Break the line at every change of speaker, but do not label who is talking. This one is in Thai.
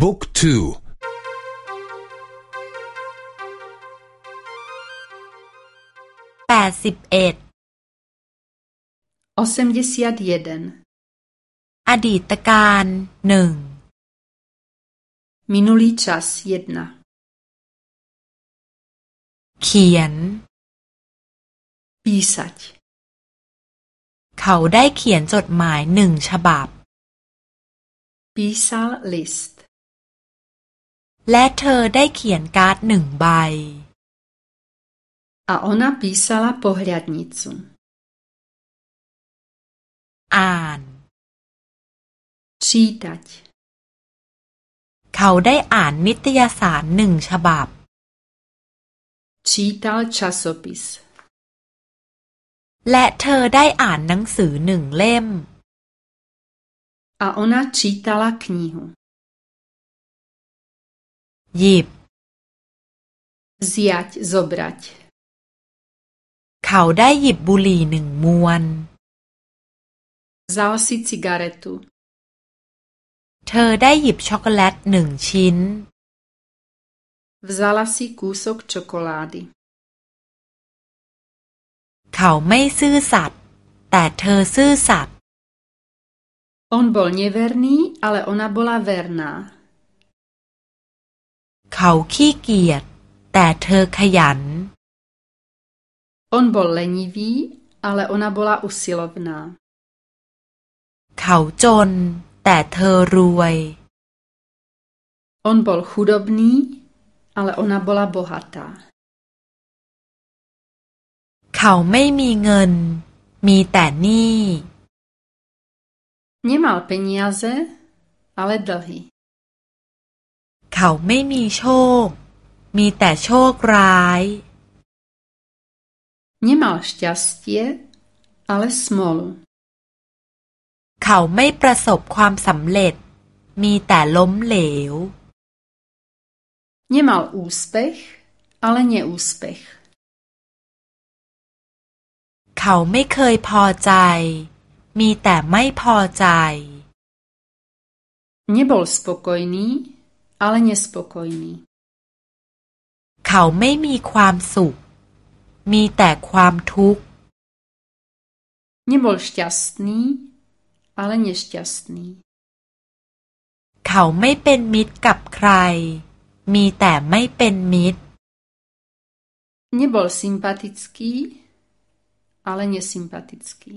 บุ๊กทู
แปดสิบเอ็ดอดีตการหนึ่ง
Minulý čas jedna
เขียน
písať
เขาได้เขียนจดหมายหนึ่งฉบับ
písal list
และเธอได้เขียนการ์ดหนึ่งใบ
a ona písala pohľadnicu
อ่าน
čítať
เขาได้อ่านนิตยสารหนึ่งฉบับ
čítal časopis
และเธอได้อ่านหนังสือหนึ่งเล่ม
a ona čítala knihu
หยิบ
zjať zobrať
เขาได้หยิบบุหรี่หนึ่งมวน
vzal si cigaretu
เธอได้หยิบช็อกโกแลตหนึ่งชิ้น
vzala si kúsok čokolády
เขาไม่ซื่อสัตย์แต่เธอซื่อสัตย์
on bol neverný ale ona bola verná
เขาขี้เกียจแต่เธอขยัน
on bol lenivý ale ona bola usilovná
เขาจนแต่เธอรวย
on bol chudobný ale ona bola bohatá
เขาไม่มีเงิน มีแต่หนี้
nemal peniaze ale dlhy
เขาไม่มีโชค มีแต่โชคร้าย
nemal šťastie ale smolu
เขาไม่ประสบความสำเร็จ มีแต่ล้มเหลว
nemal úspech ale neúspech
เขาไม่เคยพอใจ มีแต่ไม่พอใจ
nebol spokojný ale nespokojný
เขาไม่มีความสุข มีแต่ความทุกข์
nebol šťastný ale nešťastný
เขาไม่เป็นมิตรกับใคร มีแต่ไม่เป็นมิตร
nebol sympatický ale nesympatický